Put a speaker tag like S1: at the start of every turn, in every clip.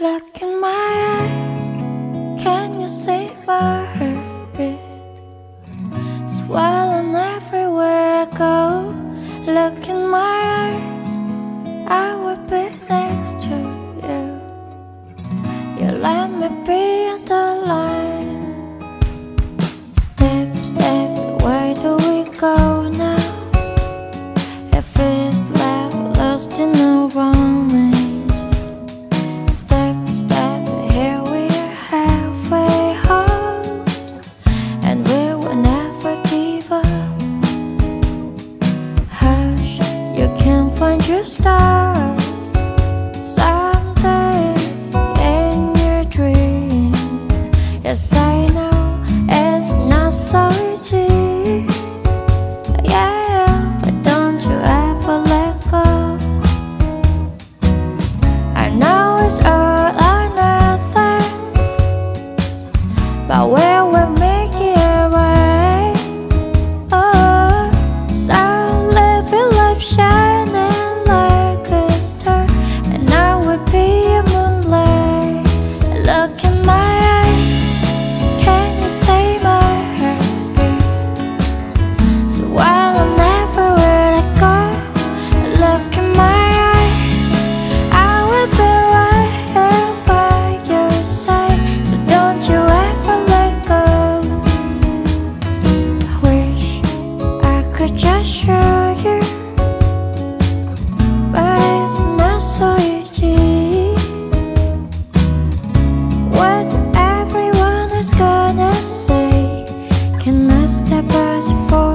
S1: Look in my eyes, can you see my heartbeat? Swelling everywhere I go. Look in my eyes, I will be next to you. You let me be. find your stars someday in your dream. Yes, I know it's not so easy. Yeah, but don't you ever let go. I know it's all or nothing, but we're. must step pass for?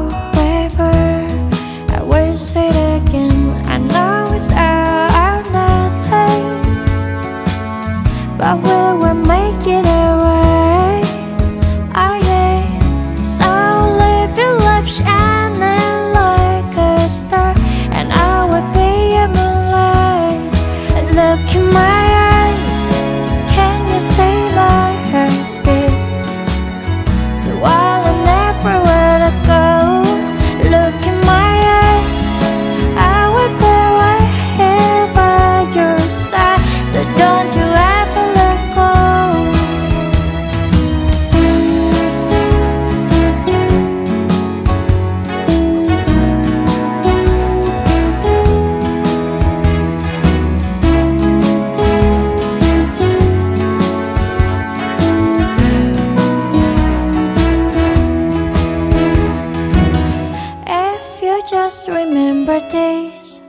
S1: Remember days?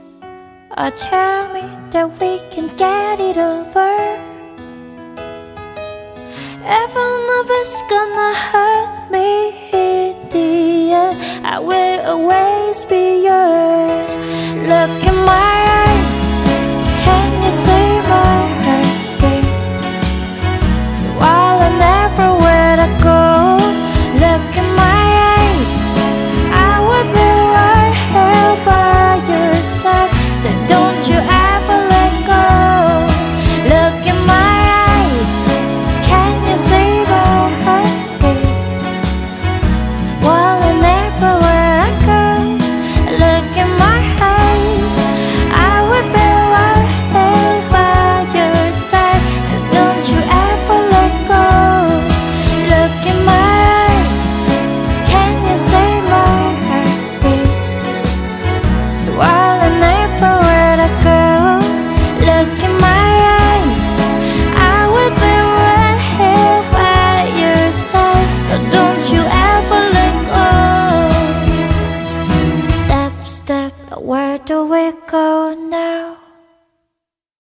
S1: Oh, tell me that we can get it over. Even if it's gonna hurt me in the end I will always be yours. Look